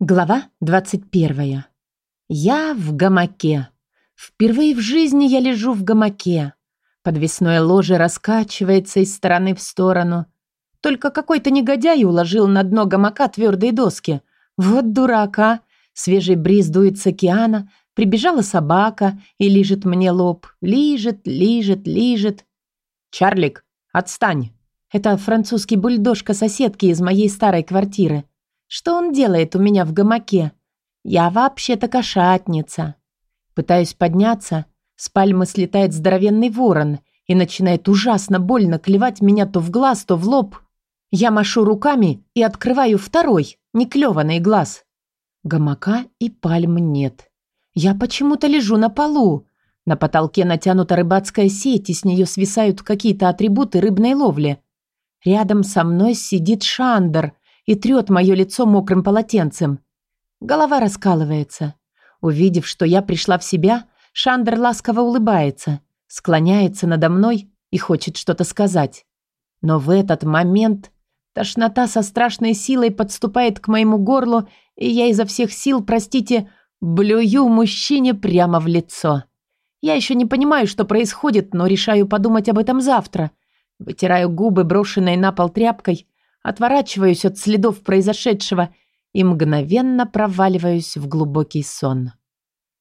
Глава 21. Я в гамаке. Впервые в жизни я лежу в гамаке. Подвесное ложе раскачивается из стороны в сторону. Только какой-то негодяй уложил на дно гамака твердые доски. Вот дурака. Свежий бриз дует с океана. Прибежала собака и лижет мне лоб. Лижет, лижет, лижет. «Чарлик, отстань!» Это французский бульдожка соседки из моей старой квартиры. Что он делает у меня в гамаке? Я вообще-то кошатница. Пытаюсь подняться. С пальмы слетает здоровенный ворон и начинает ужасно больно клевать меня то в глаз, то в лоб. Я машу руками и открываю второй, неклеванный глаз. Гамака и пальм нет. Я почему-то лежу на полу. На потолке натянута рыбацкая сеть, и с нее свисают какие-то атрибуты рыбной ловли. Рядом со мной сидит Шандер и трет мое лицо мокрым полотенцем. Голова раскалывается. Увидев, что я пришла в себя, Шандер ласково улыбается, склоняется надо мной и хочет что-то сказать. Но в этот момент тошнота со страшной силой подступает к моему горлу, и я изо всех сил, простите, блюю мужчине прямо в лицо. Я еще не понимаю, что происходит, но решаю подумать об этом завтра. Вытираю губы, брошенной на пол тряпкой, отворачиваюсь от следов произошедшего и мгновенно проваливаюсь в глубокий сон.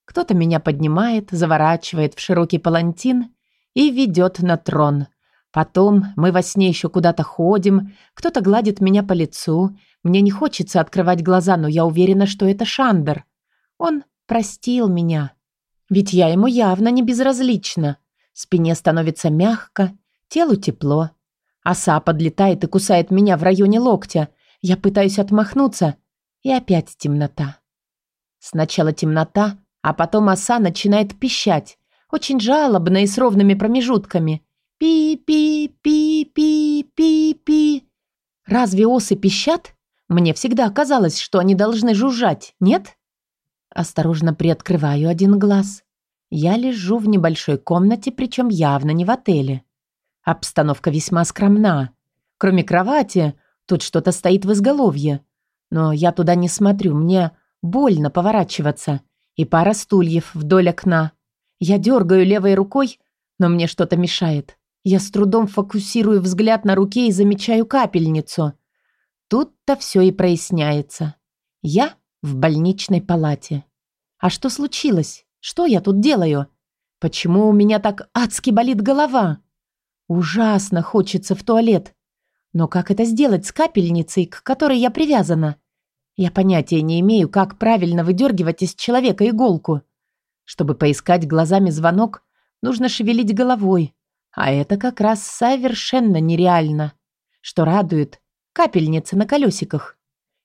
Кто-то меня поднимает, заворачивает в широкий палантин и ведет на трон. Потом мы во сне еще куда-то ходим, кто-то гладит меня по лицу. Мне не хочется открывать глаза, но я уверена, что это Шандер. Он простил меня. Ведь я ему явно не безразлична. Спине становится мягко, телу тепло. Оса подлетает и кусает меня в районе локтя. Я пытаюсь отмахнуться, и опять темнота. Сначала темнота, а потом оса начинает пищать, очень жалобно и с ровными промежутками. Пи-пи-пи-пи-пи-пи. Разве осы пищат? Мне всегда казалось, что они должны жужжать, нет? Осторожно приоткрываю один глаз. Я лежу в небольшой комнате, причем явно не в отеле. Обстановка весьма скромна. Кроме кровати, тут что-то стоит в изголовье. Но я туда не смотрю, мне больно поворачиваться. И пара стульев вдоль окна. Я дергаю левой рукой, но мне что-то мешает. Я с трудом фокусирую взгляд на руке и замечаю капельницу. Тут-то все и проясняется. Я в больничной палате. А что случилось? Что я тут делаю? Почему у меня так адски болит голова? Ужасно хочется в туалет. Но как это сделать с капельницей, к которой я привязана? Я понятия не имею, как правильно выдергивать из человека иголку. Чтобы поискать глазами звонок, нужно шевелить головой. А это как раз совершенно нереально. Что радует, капельница на колесиках.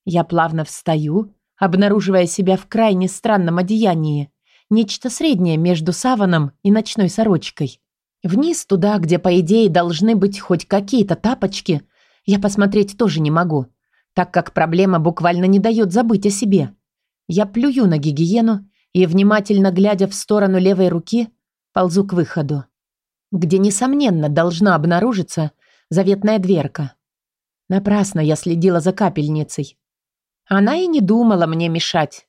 Я плавно встаю, обнаруживая себя в крайне странном одеянии. Нечто среднее между саваном и ночной сорочкой. Вниз туда, где, по идее, должны быть хоть какие-то тапочки, я посмотреть тоже не могу, так как проблема буквально не дает забыть о себе. Я плюю на гигиену и, внимательно глядя в сторону левой руки, ползу к выходу, где, несомненно, должна обнаружиться заветная дверка. Напрасно я следила за капельницей. Она и не думала мне мешать.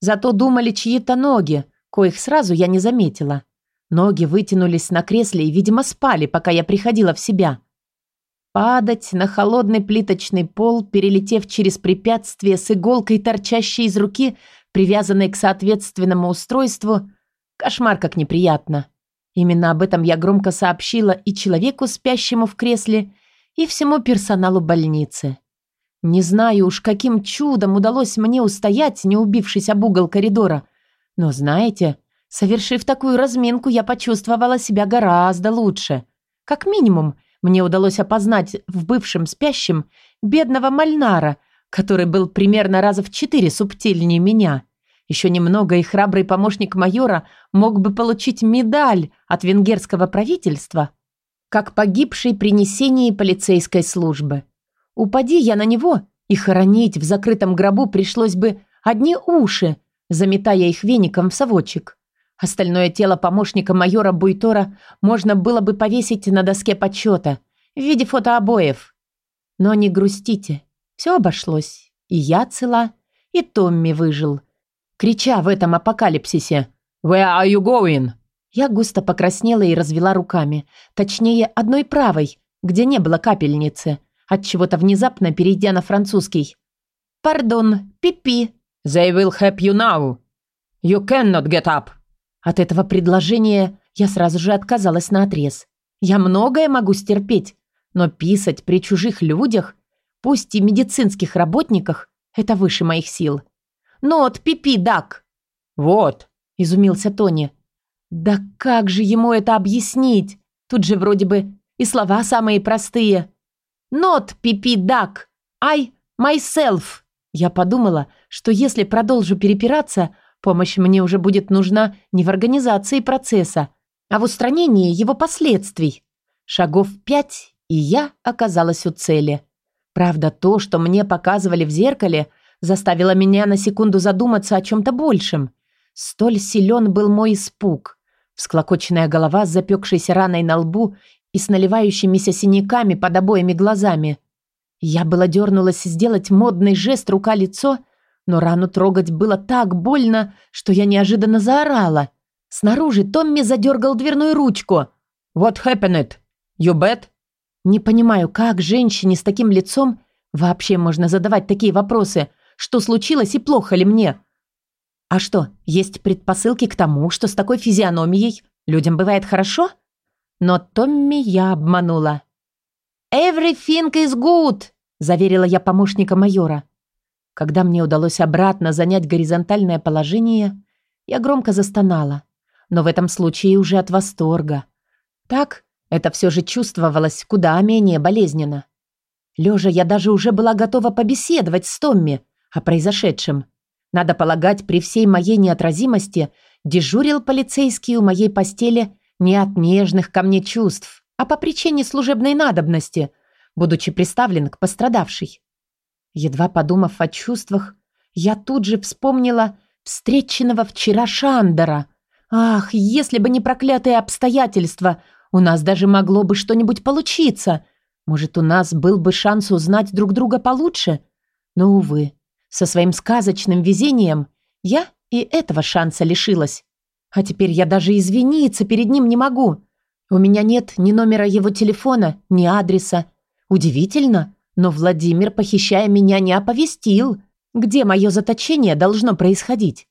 Зато думали чьи-то ноги, коих сразу я не заметила. Ноги вытянулись на кресле и, видимо, спали, пока я приходила в себя. Падать на холодный плиточный пол, перелетев через препятствие с иголкой, торчащей из руки, привязанной к соответственному устройству, кошмар как неприятно. Именно об этом я громко сообщила и человеку, спящему в кресле, и всему персоналу больницы. Не знаю уж, каким чудом удалось мне устоять, не убившись об угол коридора. Но знаете, Совершив такую разминку, я почувствовала себя гораздо лучше. Как минимум, мне удалось опознать в бывшем спящем бедного Мальнара, который был примерно раза в четыре субтильнее меня. Еще немного, и храбрый помощник майора мог бы получить медаль от венгерского правительства, как погибший при несении полицейской службы. Упади я на него, и хоронить в закрытом гробу пришлось бы одни уши, заметая их веником в совочек. Остальное тело помощника майора Буйтора можно было бы повесить на доске почета в виде фотообоев. Но не грустите, все обошлось. И я цела, И Томми выжил. Крича в этом апокалипсисе «Where are you going?» Я густо покраснела и развела руками. Точнее, одной правой, где не было капельницы. От чего то внезапно перейдя на французский. «Пардон, пипи». «They will help you now. You cannot get up». От этого предложения я сразу же отказалась на отрез. Я многое могу стерпеть, но писать при чужих людях, пусть и медицинских работниках, это выше моих сил. «Нот, пипи, дак!» «Вот», – изумился Тони. «Да как же ему это объяснить? Тут же вроде бы и слова самые простые. «Нот, пипи, дак! I, myself!» Я подумала, что если продолжу перепираться, помощь мне уже будет нужна не в организации процесса, а в устранении его последствий. Шагов пять, и я оказалась у цели. Правда, то, что мне показывали в зеркале, заставило меня на секунду задуматься о чем-то большем. Столь силен был мой испуг. Всклокоченная голова с запекшейся раной на лбу и с наливающимися синяками под обоими глазами. Я была дернулась сделать модный жест рука-лицо, но рану трогать было так больно, что я неожиданно заорала. Снаружи Томми задергал дверную ручку. «What happened? You bad?» Не понимаю, как женщине с таким лицом вообще можно задавать такие вопросы. Что случилось и плохо ли мне? А что, есть предпосылки к тому, что с такой физиономией людям бывает хорошо? Но Томми я обманула. «Everything is good!» – заверила я помощника майора. Когда мне удалось обратно занять горизонтальное положение, я громко застонала. Но в этом случае уже от восторга. Так, это все же чувствовалось куда менее болезненно. Лежа я даже уже была готова побеседовать с Томми о произошедшем. Надо полагать, при всей моей неотразимости дежурил полицейский у моей постели не от нежных ко мне чувств, а по причине служебной надобности, будучи приставлен к пострадавшей. Едва подумав о чувствах, я тут же вспомнила встреченного вчера Шандера. Ах, если бы не проклятые обстоятельства, у нас даже могло бы что-нибудь получиться. Может, у нас был бы шанс узнать друг друга получше? Но, увы, со своим сказочным везением я и этого шанса лишилась. А теперь я даже извиниться перед ним не могу. У меня нет ни номера его телефона, ни адреса. Удивительно, но Владимир, похищая меня, не оповестил, где мое заточение должно происходить.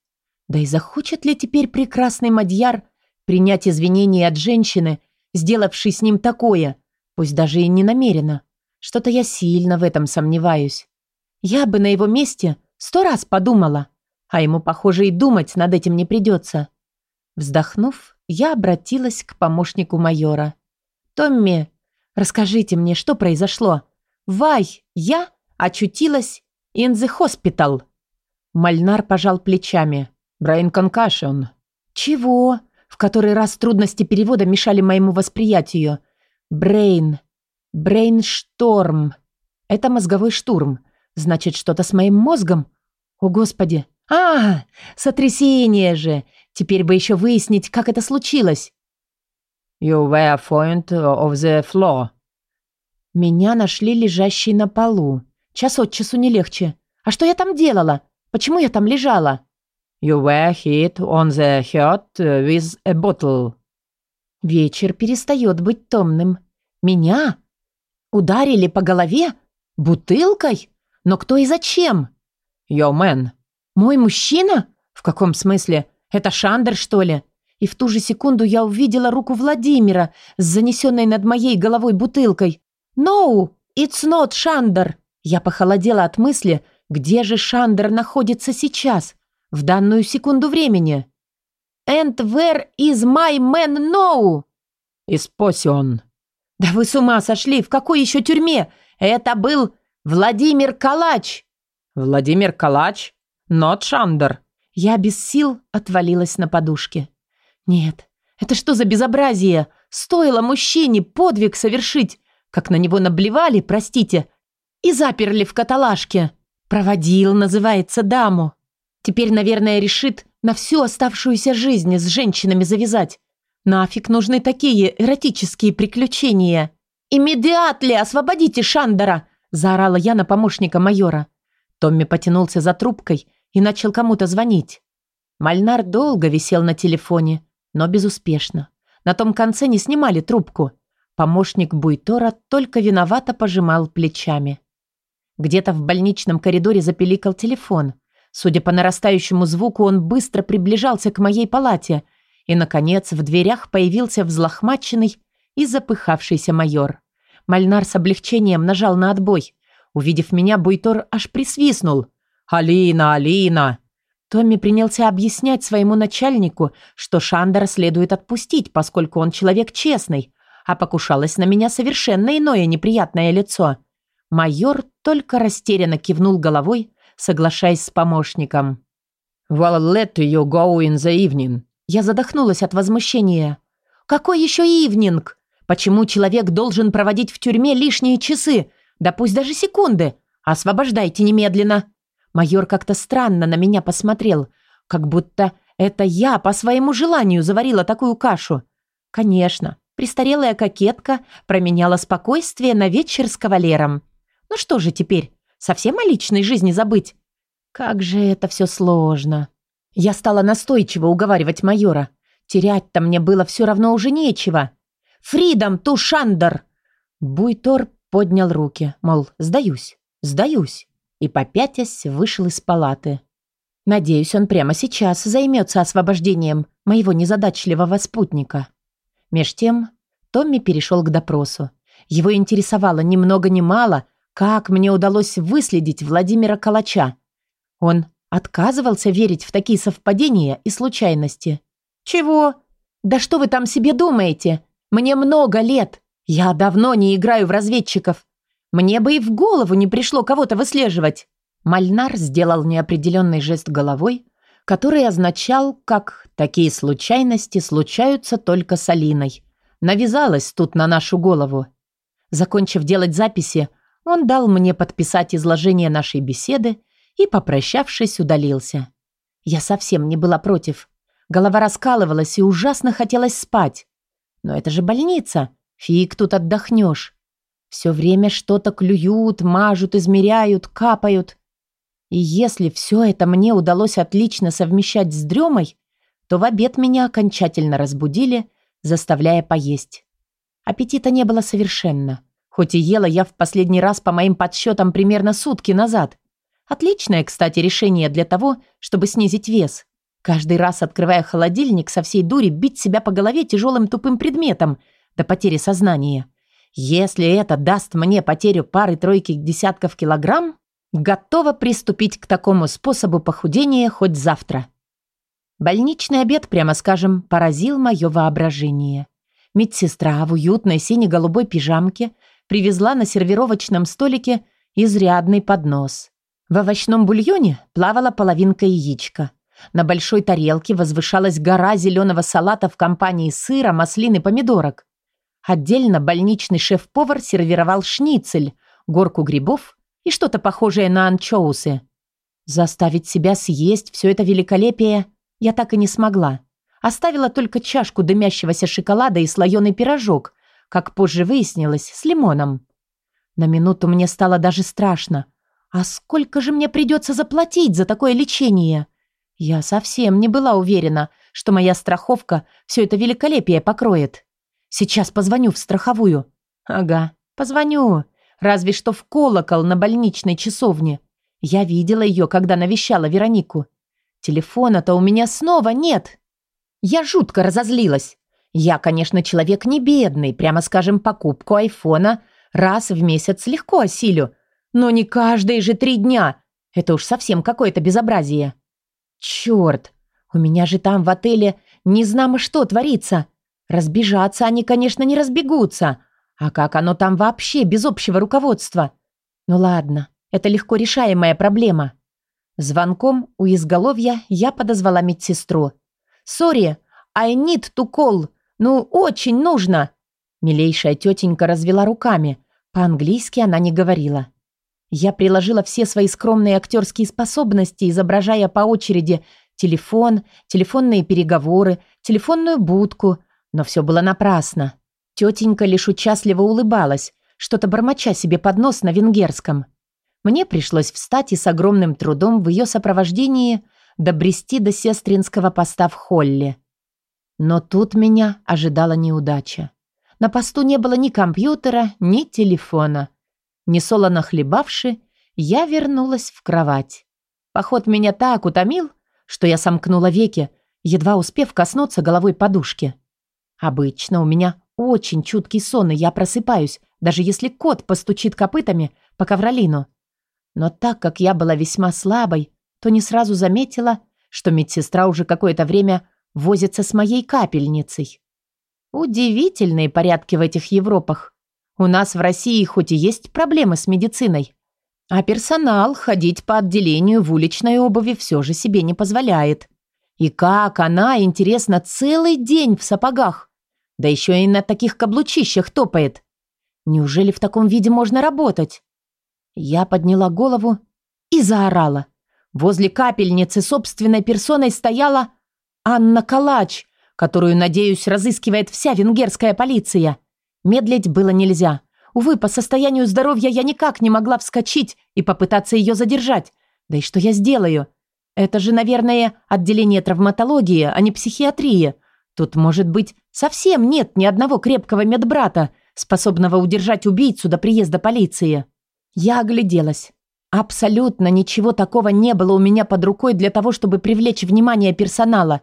Да и захочет ли теперь прекрасный Мадьяр принять извинения от женщины, сделавший с ним такое, пусть даже и не намеренно. Что-то я сильно в этом сомневаюсь. Я бы на его месте сто раз подумала, а ему, похоже, и думать над этим не придется. Вздохнув, я обратилась к помощнику майора. «Томми, расскажите мне, что произошло? Вай, я очутилась in the hospital». Мальнар пожал плечами. «Brain concussion». «Чего?» В который раз трудности перевода мешали моему восприятию. Брейн. Брейншторм. Это мозговой штурм. Значит, что-то с моим мозгом? О, Господи. А, сотрясение же. Теперь бы еще выяснить, как это случилось. You were point of the floor. Меня нашли лежащей на полу. Час от часу не легче. А что я там делала? Почему я там лежала? You were hit on the head with a bottle. Вечер перестает быть томным. Меня? Ударили по голове? Бутылкой? Но кто и зачем? Your man. Мой мужчина? В каком смысле? Это Шандер, что ли? И в ту же секунду я увидела руку Владимира с занесенной над моей головой бутылкой. No, it's not Шандер. Я похолодела от мысли, где же Шандер находится сейчас в данную секунду времени. «And where is my man now?» «Испосион». «Да вы с ума сошли! В какой еще тюрьме? Это был Владимир Калач!» «Владимир Калач? Not Шандер». Я без сил отвалилась на подушке. «Нет, это что за безобразие? Стоило мужчине подвиг совершить, как на него наблевали, простите, и заперли в каталажке. Проводил, называется, даму. Теперь, наверное, решит на всю оставшуюся жизнь с женщинами завязать. Нафиг нужны такие эротические приключения? «Иммедиатли освободите Шандера!» – заорала я на помощника майора. Томми потянулся за трубкой и начал кому-то звонить. Мальнар долго висел на телефоне, но безуспешно. На том конце не снимали трубку. Помощник Буйтора только виновато пожимал плечами. Где-то в больничном коридоре запеликал телефон. Судя по нарастающему звуку, он быстро приближался к моей палате, и, наконец, в дверях появился взлохмаченный и запыхавшийся майор. Мальнар с облегчением нажал на отбой. Увидев меня, Буйтор аж присвистнул. «Алина, Алина!» Томми принялся объяснять своему начальнику, что Шандера следует отпустить, поскольку он человек честный, а покушалось на меня совершенно иное неприятное лицо. Майор только растерянно кивнул головой, соглашаясь с помощником. «Well, let you go in the evening». Я задохнулась от возмущения. «Какой еще ивнинг? Почему человек должен проводить в тюрьме лишние часы? Да пусть даже секунды. Освобождайте немедленно». Майор как-то странно на меня посмотрел, как будто это я по своему желанию заварила такую кашу. Конечно, престарелая кокетка променяла спокойствие на вечер с кавалером. Ну что же теперь, совсем о личной жизни забыть? Как же это все сложно. Я стала настойчиво уговаривать майора. Терять-то мне было все равно уже нечего. «Фридом Тушандер!» Буйтор поднял руки, мол, сдаюсь, сдаюсь и, попятясь, вышел из палаты. Надеюсь, он прямо сейчас займется освобождением моего незадачливого спутника. Меж тем Томми перешел к допросу. Его интересовало ни много ни мало, как мне удалось выследить Владимира Калача. Он отказывался верить в такие совпадения и случайности. «Чего? Да что вы там себе думаете? Мне много лет. Я давно не играю в разведчиков. Мне бы и в голову не пришло кого-то выслеживать. Мальнар сделал неопределенный жест головой, который означал, как такие случайности случаются только с Алиной. Навязалась тут на нашу голову. Закончив делать записи, он дал мне подписать изложение нашей беседы и, попрощавшись, удалился. Я совсем не была против. Голова раскалывалась и ужасно хотелось спать. Но это же больница. Фиг тут отдохнешь. Все время что-то клюют, мажут, измеряют, капают. И если все это мне удалось отлично совмещать с дремой, то в обед меня окончательно разбудили, заставляя поесть. Аппетита не было совершенно. Хоть и ела я в последний раз по моим подсчетам примерно сутки назад. Отличное, кстати, решение для того, чтобы снизить вес. Каждый раз, открывая холодильник, со всей дури бить себя по голове тяжелым тупым предметом до потери сознания. Если это даст мне потерю пары-тройки десятков килограмм, готова приступить к такому способу похудения хоть завтра. Больничный обед, прямо скажем, поразил мое воображение. Медсестра в уютной сине-голубой пижамке привезла на сервировочном столике изрядный поднос. В овощном бульоне плавала половинка яичка. На большой тарелке возвышалась гора зеленого салата в компании сыра, маслин и помидорок. Отдельно больничный шеф-повар сервировал шницель, горку грибов и что-то похожее на анчоусы. Заставить себя съесть все это великолепие я так и не смогла. Оставила только чашку дымящегося шоколада и слоеный пирожок, как позже выяснилось, с лимоном. На минуту мне стало даже страшно. А сколько же мне придется заплатить за такое лечение? Я совсем не была уверена, что моя страховка все это великолепие покроет. Сейчас позвоню в страховую. Ага, позвоню. Разве что в колокол на больничной часовне. Я видела ее, когда навещала Веронику. Телефона-то у меня снова нет. Я жутко разозлилась. Я, конечно, человек не бедный, прямо скажем, покупку айфона раз в месяц легко осилю. Но не каждые же три дня. Это уж совсем какое-то безобразие. Черт, у меня же там в отеле не знамо что творится. Разбежаться они, конечно, не разбегутся. А как оно там вообще без общего руководства? Ну ладно, это легко решаемая проблема. Звонком у изголовья я подозвала медсестру. «Сори, I need to call. Ну, очень нужно!» Милейшая тетенька развела руками. По-английски она не говорила. Я приложила все свои скромные актерские способности, изображая по очереди телефон, телефонные переговоры, телефонную будку – но все было напрасно. Тетенька лишь участливо улыбалась, что-то бормоча себе под нос на венгерском. Мне пришлось встать и с огромным трудом в ее сопровождении добрести до сестринского поста в холле. Но тут меня ожидала неудача. На посту не было ни компьютера, ни телефона. Несолоно хлебавши, я вернулась в кровать. Поход меня так утомил, что я сомкнула веки, едва успев коснуться головой подушки. Обычно у меня очень чуткий сон, и я просыпаюсь, даже если кот постучит копытами по ковролину. Но так как я была весьма слабой, то не сразу заметила, что медсестра уже какое-то время возится с моей капельницей. Удивительные порядки в этих Европах. У нас в России хоть и есть проблемы с медициной, а персонал ходить по отделению в уличной обуви все же себе не позволяет. И как она, интересно, целый день в сапогах, да еще и на таких каблучищах топает. Неужели в таком виде можно работать? Я подняла голову и заорала. Возле капельницы собственной персоной стояла Анна Калач, которую, надеюсь, разыскивает вся венгерская полиция. Медлить было нельзя. Увы, по состоянию здоровья я никак не могла вскочить и попытаться ее задержать. Да и что я сделаю? Это же, наверное, отделение травматологии, а не психиатрия. Тут, может быть, совсем нет ни одного крепкого медбрата, способного удержать убийцу до приезда полиции. Я огляделась. Абсолютно ничего такого не было у меня под рукой для того, чтобы привлечь внимание персонала.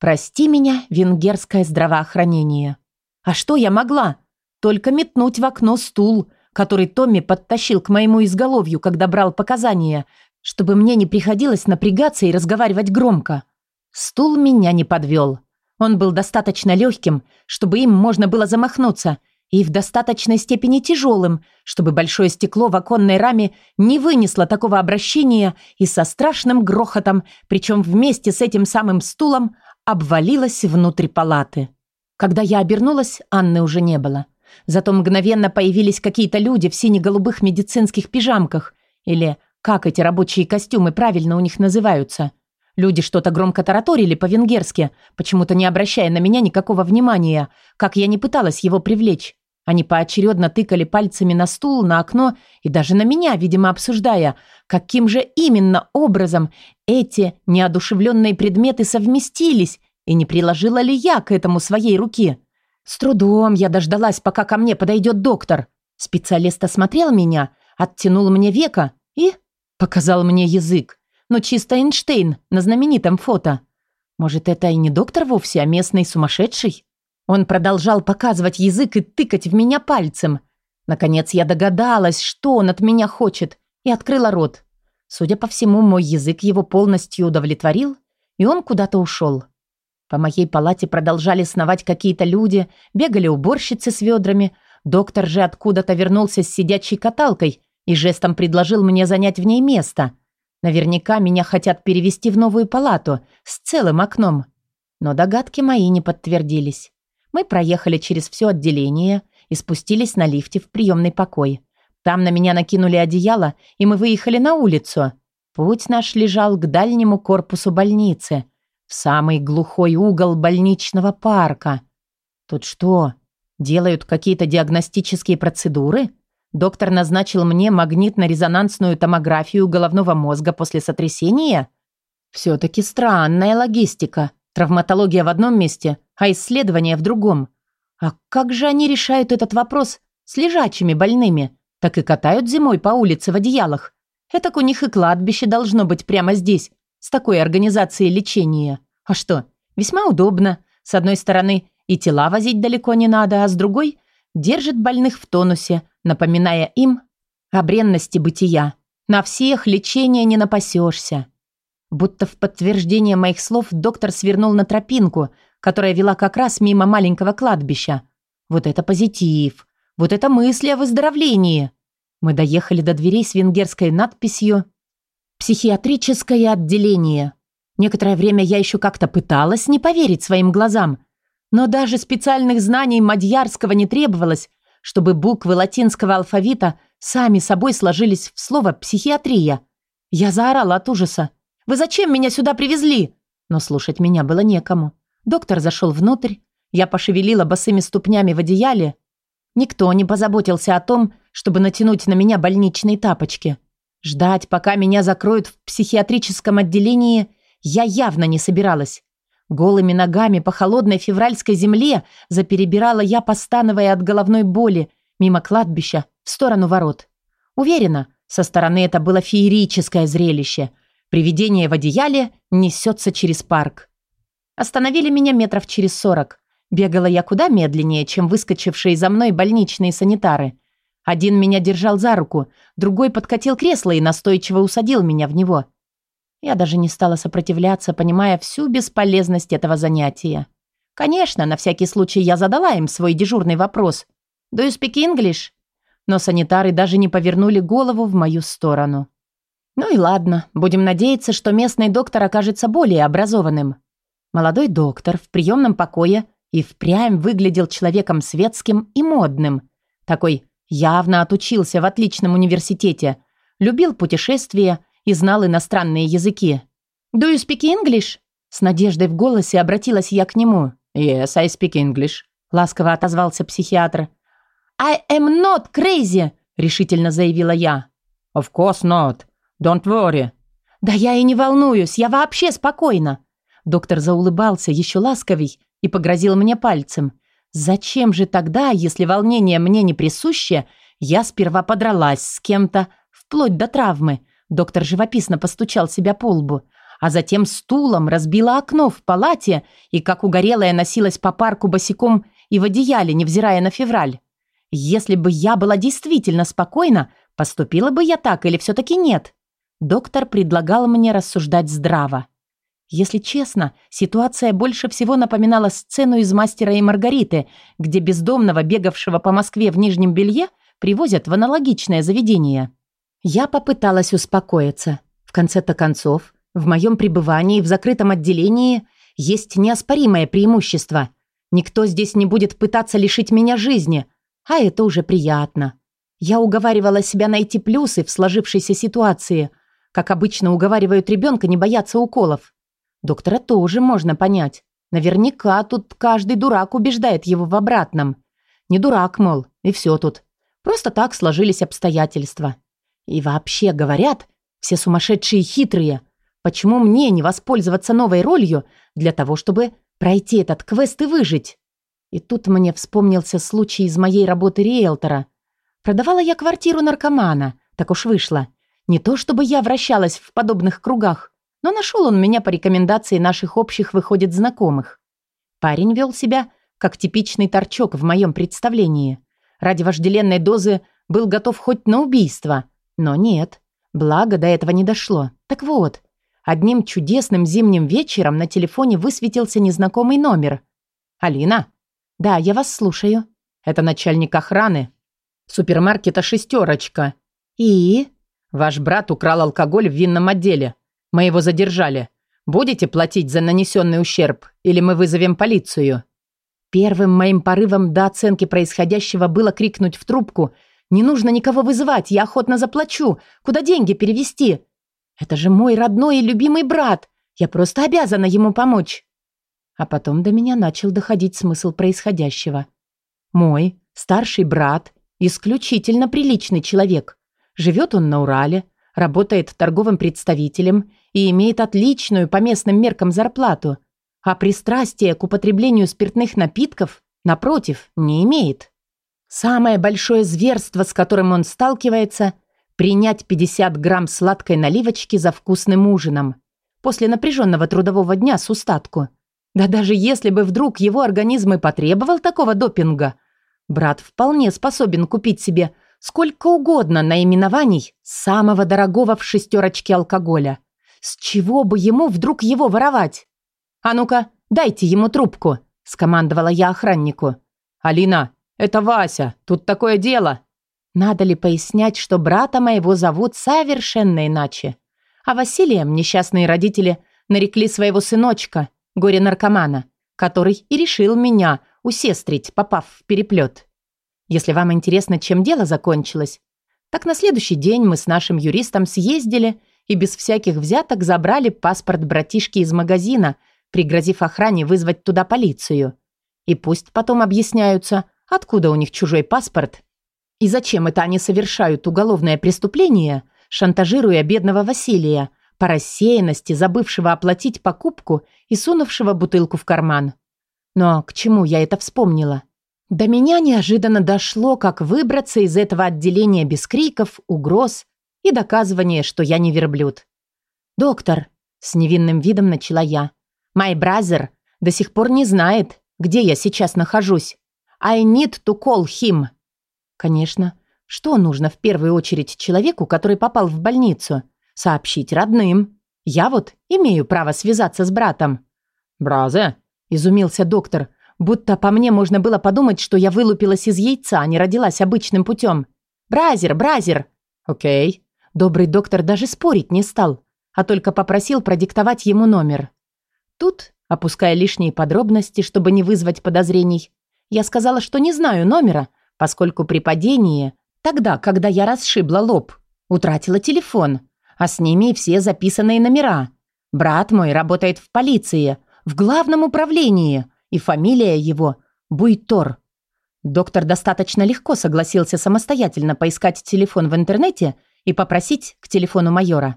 Прости меня, венгерское здравоохранение. А что я могла? Только метнуть в окно стул, который Томми подтащил к моему изголовью, когда брал показания, чтобы мне не приходилось напрягаться и разговаривать громко. Стул меня не подвел. Он был достаточно легким, чтобы им можно было замахнуться, и в достаточной степени тяжелым, чтобы большое стекло в оконной раме не вынесло такого обращения и со страшным грохотом, причем вместе с этим самым стулом, обвалилось внутрь палаты. Когда я обернулась, Анны уже не было. Зато мгновенно появились какие-то люди в сине-голубых медицинских пижамках, или как эти рабочие костюмы правильно у них называются. Люди что-то громко тараторили по-венгерски, почему-то не обращая на меня никакого внимания, как я не пыталась его привлечь. Они поочередно тыкали пальцами на стул, на окно и даже на меня, видимо, обсуждая, каким же именно образом эти неодушевленные предметы совместились и не приложила ли я к этому своей руки. С трудом я дождалась, пока ко мне подойдет доктор. Специалист осмотрел меня, оттянул мне века и показал мне язык. Но чисто Эйнштейн на знаменитом фото. Может, это и не доктор вовсе, а местный сумасшедший? Он продолжал показывать язык и тыкать в меня пальцем. Наконец я догадалась, что он от меня хочет, и открыла рот. Судя по всему, мой язык его полностью удовлетворил, и он куда-то ушел. По моей палате продолжали сновать какие-то люди, бегали уборщицы с ведрами. Доктор же откуда-то вернулся с сидячей каталкой и жестом предложил мне занять в ней место. Наверняка меня хотят перевести в новую палату с целым окном. Но догадки мои не подтвердились. Мы проехали через все отделение и спустились на лифте в приемный покой. Там на меня накинули одеяло, и мы выехали на улицу. Путь наш лежал к дальнему корпусу больницы, в самый глухой угол больничного парка. Тут что, делают какие-то диагностические процедуры? Доктор назначил мне магнитно-резонансную томографию головного мозга после сотрясения? Все-таки странная логистика. Травматология в одном месте, а исследования в другом. А как же они решают этот вопрос с лежачими больными? Так и катают зимой по улице в одеялах. Этак у них и кладбище должно быть прямо здесь, с такой организацией лечения. А что, весьма удобно. С одной стороны, и тела возить далеко не надо, а с другой – держит больных в тонусе, напоминая им о бренности бытия. На всех лечения не напасешься. Будто в подтверждение моих слов доктор свернул на тропинку, которая вела как раз мимо маленького кладбища. Вот это позитив. Вот это мысли о выздоровлении. Мы доехали до дверей с венгерской надписью «Психиатрическое отделение». Некоторое время я еще как-то пыталась не поверить своим глазам. Но даже специальных знаний мадьярского не требовалось, чтобы буквы латинского алфавита сами собой сложились в слово «психиатрия». Я заорала от ужаса. Вы зачем меня сюда привезли?» Но слушать меня было некому. Доктор зашел внутрь. Я пошевелила босыми ступнями в одеяле. Никто не позаботился о том, чтобы натянуть на меня больничные тапочки. Ждать, пока меня закроют в психиатрическом отделении, я явно не собиралась. Голыми ногами по холодной февральской земле заперебирала я, постановая от головной боли, мимо кладбища, в сторону ворот. Уверена, со стороны это было феерическое зрелище. Привидение в одеяле несется через парк. Остановили меня метров через сорок. Бегала я куда медленнее, чем выскочившие за мной больничные санитары. Один меня держал за руку, другой подкатил кресло и настойчиво усадил меня в него. Я даже не стала сопротивляться, понимая всю бесполезность этого занятия. Конечно, на всякий случай я задала им свой дежурный вопрос. «Do you speak English?» Но санитары даже не повернули голову в мою сторону. Ну и ладно, будем надеяться, что местный доктор окажется более образованным. Молодой доктор в приемном покое и впрямь выглядел человеком светским и модным. Такой Явно отучился в отличном университете, любил путешествия и знал иностранные языки. «Do you speak English?» С надеждой в голосе обратилась я к нему. «Yes, I speak English», — ласково отозвался психиатр. «I am not crazy», — решительно заявила я. «Of course not. Don't worry». «Да я и не волнуюсь, я вообще спокойна». Доктор заулыбался еще ласковей и погрозил мне пальцем. Зачем же тогда, если волнение мне не присуще, я сперва подралась с кем-то, вплоть до травмы. Доктор живописно постучал себя по лбу, а затем стулом разбила окно в палате и, как угорелая, носилась по парку босиком и в одеяле, невзирая на февраль. Если бы я была действительно спокойна, поступила бы я так или все-таки нет? Доктор предлагал мне рассуждать здраво. Если честно, ситуация больше всего напоминала сцену из «Мастера и Маргариты», где бездомного, бегавшего по Москве в нижнем белье, привозят в аналогичное заведение. Я попыталась успокоиться. В конце-то концов, в моем пребывании в закрытом отделении есть неоспоримое преимущество. Никто здесь не будет пытаться лишить меня жизни, а это уже приятно. Я уговаривала себя найти плюсы в сложившейся ситуации, как обычно уговаривают ребенка не бояться уколов. Доктора тоже можно понять. Наверняка тут каждый дурак убеждает его в обратном. Не дурак, мол, и все тут. Просто так сложились обстоятельства. И вообще, говорят, все сумасшедшие хитрые. Почему мне не воспользоваться новой ролью для того, чтобы пройти этот квест и выжить? И тут мне вспомнился случай из моей работы риэлтора. Продавала я квартиру наркомана, так уж вышло. Не то чтобы я вращалась в подобных кругах, но нашел он меня по рекомендации наших общих, выходит, знакомых. Парень вел себя, как типичный торчок в моем представлении. Ради вожделенной дозы был готов хоть на убийство. Но нет, благо до этого не дошло. Так вот, одним чудесным зимним вечером на телефоне высветился незнакомый номер. «Алина?» «Да, я вас слушаю». «Это начальник охраны. Супермаркета «Шестерочка». «И?» «Ваш брат украл алкоголь в винном отделе. Мы его задержали. Будете платить за нанесенный ущерб, или мы вызовем полицию?» Первым моим порывом до оценки происходящего было крикнуть в трубку «Не нужно никого вызывать, я охотно заплачу. Куда деньги перевести? Это же мой родной и любимый брат. Я просто обязана ему помочь». А потом до меня начал доходить смысл происходящего. Мой старший брат – исключительно приличный человек. Живет он на Урале, работает торговым представителем и имеет отличную по местным меркам зарплату, а пристрастие к употреблению спиртных напитков, напротив, не имеет. Самое большое зверство, с которым он сталкивается – принять 50 грамм сладкой наливочки за вкусным ужином после напряженного трудового дня с устатку. Да даже если бы вдруг его организм и потребовал такого допинга, брат вполне способен купить себе – сколько угодно наименований самого дорогого в шестерочке алкоголя. С чего бы ему вдруг его воровать? «А ну-ка, дайте ему трубку», – скомандовала я охраннику. «Алина, это Вася, тут такое дело». Надо ли пояснять, что брата моего зовут совершенно иначе? А Василием несчастные родители нарекли своего сыночка, горе-наркомана, который и решил меня усестрить, попав в переплет. Если вам интересно, чем дело закончилось, так на следующий день мы с нашим юристом съездили и без всяких взяток забрали паспорт братишки из магазина, пригрозив охране вызвать туда полицию. И пусть потом объясняются, откуда у них чужой паспорт и зачем это они совершают уголовное преступление, шантажируя бедного Василия, по рассеянности забывшего оплатить покупку и сунувшего бутылку в карман. Но к чему я это вспомнила? До меня неожиданно дошло, как выбраться из этого отделения без криков, угроз и доказывания, что я не верблюд. «Доктор», — с невинным видом начала я, «май бразер до сих пор не знает, где я сейчас нахожусь. I need to call him». Конечно, что нужно в первую очередь человеку, который попал в больницу? Сообщить родным. Я вот имею право связаться с братом. «Brother?» – изумился доктор, будто по мне можно было подумать, что я вылупилась из яйца, а не родилась обычным путем. «Brother, brother!» «Окей». Добрый доктор даже спорить не стал, а только попросил продиктовать ему номер. Тут, опуская лишние подробности, чтобы не вызвать подозрений, я сказала, что не знаю номера, поскольку при падении, тогда, когда я расшибла лоб, утратила телефон, а с ними и все записанные номера. Брат мой работает в полиции, в главном управлении, и фамилия его Буйтор. Доктор достаточно легко согласился самостоятельно поискать телефон в интернете и попросить к телефону майора.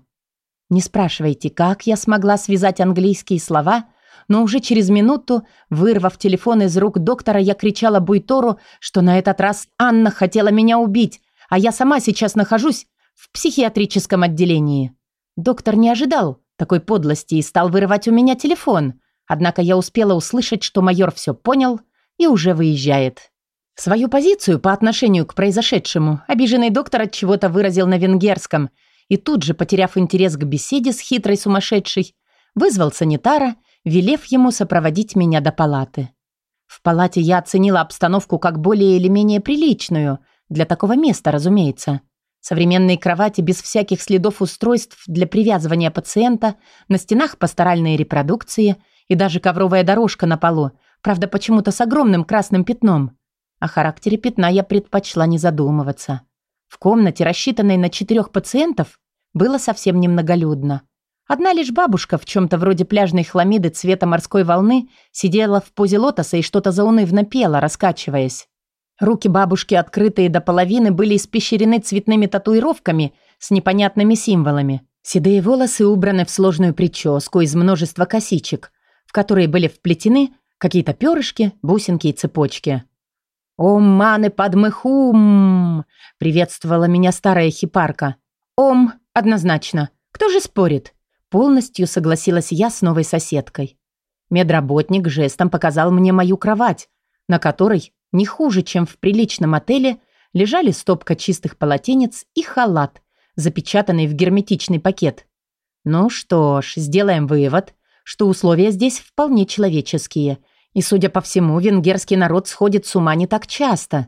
Не спрашивайте, как я смогла связать английские слова, но уже через минуту, вырвав телефон из рук доктора, я кричала Буйтору, что на этот раз Анна хотела меня убить, а я сама сейчас нахожусь в психиатрическом отделении. Доктор не ожидал такой подлости и стал вырывать у меня телефон, однако я успела услышать, что майор все понял и уже выезжает. Свою позицию по отношению к произошедшему обиженный доктор от чего-то выразил на венгерском и тут же, потеряв интерес к беседе с хитрой сумасшедшей, вызвал санитара, велев ему сопроводить меня до палаты. В палате я оценила обстановку как более или менее приличную, для такого места, разумеется. Современные кровати без всяких следов устройств для привязывания пациента, на стенах пасторальные репродукции и даже ковровая дорожка на полу, правда, почему-то с огромным красным пятном. О характере пятна я предпочла не задумываться. В комнате, рассчитанной на четырех пациентов, было совсем немноголюдно. Одна лишь бабушка в чем-то вроде пляжной хламиды цвета морской волны сидела в позе лотоса и что-то заунывно пела, раскачиваясь. Руки бабушки, открытые до половины, были испещрены цветными татуировками с непонятными символами. Седые волосы убраны в сложную прическу из множества косичек, в которые были вплетены какие-то перышки, бусинки и цепочки. «Ом маны подмыхум!» — приветствовала меня старая хипарка. «Ом, однозначно. Кто же спорит?» Полностью согласилась я с новой соседкой. Медработник жестом показал мне мою кровать, на которой не хуже, чем в приличном отеле, лежали стопка чистых полотенец и халат, запечатанный в герметичный пакет. Ну что ж, сделаем вывод, что условия здесь вполне человеческие, и, судя по всему, венгерский народ сходит с ума не так часто.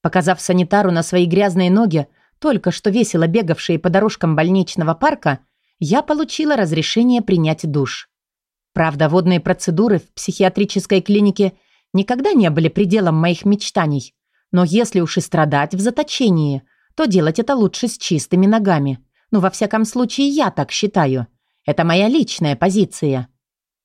Показав санитару на свои грязные ноги, только что весело бегавшие по дорожкам больничного парка, я получила разрешение принять душ. Правда, водные процедуры в психиатрической клинике – никогда не были пределом моих мечтаний. Но если уж и страдать в заточении, то делать это лучше с чистыми ногами. Ну, во всяком случае, я так считаю. Это моя личная позиция.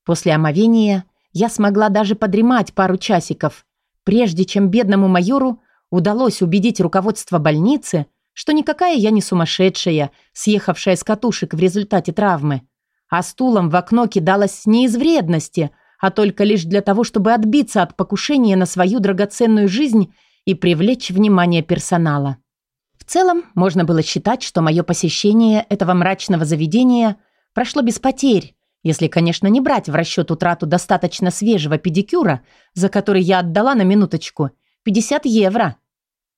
После омовения я смогла даже подремать пару часиков, прежде чем бедному майору удалось убедить руководство больницы, что никакая я не сумасшедшая, съехавшая с катушек в результате травмы. А стулом в окно кидалась не из вредности – а только лишь для того, чтобы отбиться от покушения на свою драгоценную жизнь и привлечь внимание персонала. В целом, можно было считать, что мое посещение этого мрачного заведения прошло без потерь, если, конечно, не брать в расчет утрату достаточно свежего педикюра, за который я отдала на минуточку 50 евро.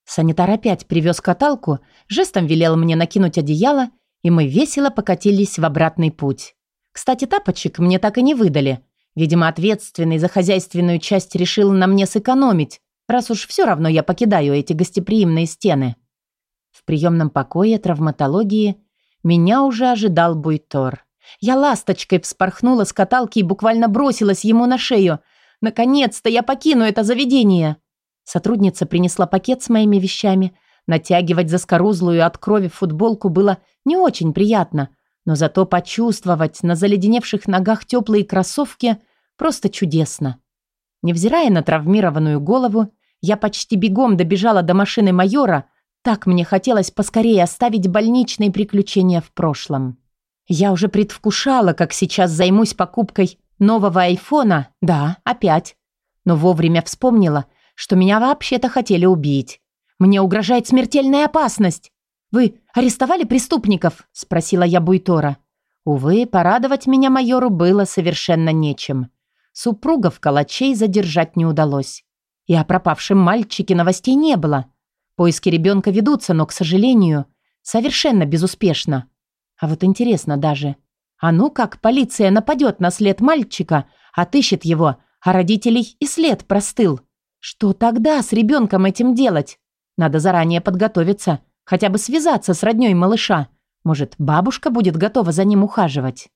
Санитар опять привез каталку, жестом велел мне накинуть одеяло, и мы весело покатились в обратный путь. Кстати, тапочек мне так и не выдали – Видимо, ответственный за хозяйственную часть решил на мне сэкономить, раз уж все равно я покидаю эти гостеприимные стены. В приемном покое травматологии меня уже ожидал Буйтор. Я ласточкой вспорхнула с каталки и буквально бросилась ему на шею. «Наконец-то я покину это заведение!» Сотрудница принесла пакет с моими вещами. Натягивать заскорузлую от крови футболку было не очень приятно, но зато почувствовать на заледеневших ногах теплые кроссовки Просто чудесно. Невзирая на травмированную голову, я почти бегом добежала до машины майора, Так мне хотелось поскорее оставить больничные приключения в прошлом. Я уже предвкушала, как сейчас займусь покупкой нового айфона. Да, опять. Но вовремя вспомнила, что меня вообще-то хотели убить. Мне угрожает смертельная опасность. «Вы арестовали преступников?» – спросила я Буйтора. Увы, порадовать меня майору было совершенно нечем. Супругов калачей задержать не удалось. И о пропавшем мальчике новостей не было. Поиски ребенка ведутся, но, к сожалению, совершенно безуспешно. А вот интересно даже, а ну как полиция нападет на след мальчика, отыщет его, а родителей и след простыл. Что тогда с ребенком этим делать? Надо заранее подготовиться, хотя бы связаться с роднёй малыша. Может, бабушка будет готова за ним ухаживать?